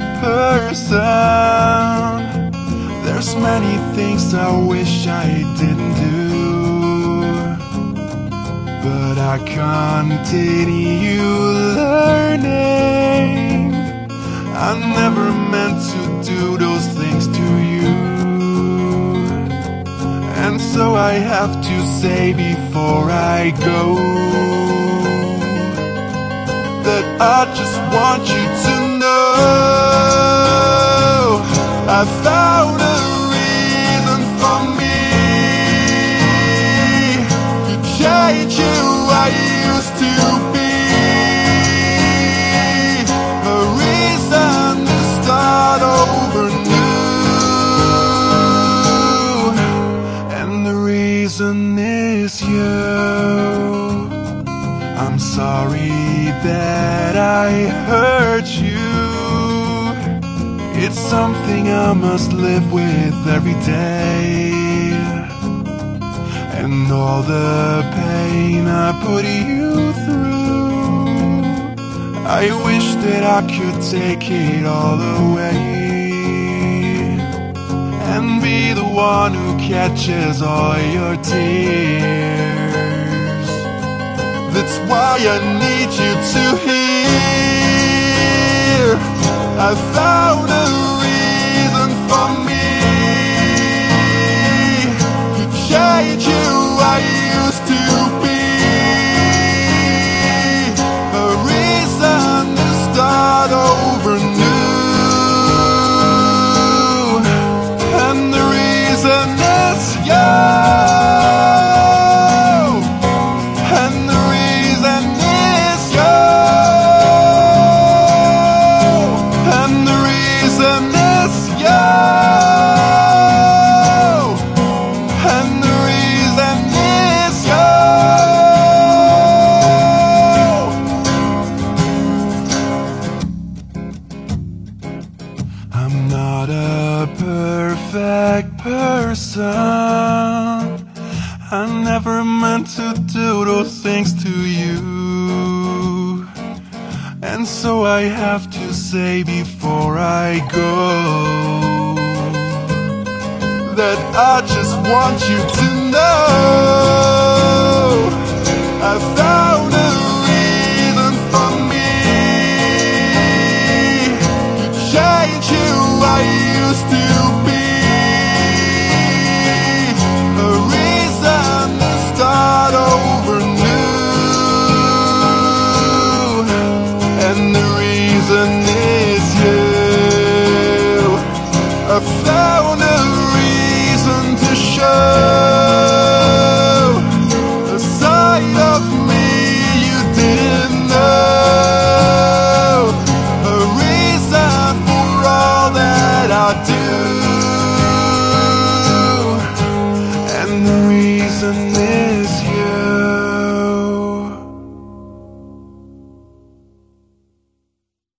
Person, there's many things I wish I didn't do, but I continue learning. I never meant to do those things to you, and so I have to say before I go that I just want you to I found a reason for me to change who I used to be. A reason to start over new, and the reason is you. Sorry that I hurt you. It's something I must live with every day. And all the pain I put you through, I wish that I could take it all away. And be the one who catches all your tears. That's why I need you to hear. I found a reason for me to change person. I never meant to do those things to you. And so I have to say before I go that I just want you to know I found a reason for me to change who I used to I found a reason to show a side of me you didn't know. A reason for all that I do, and the reason is.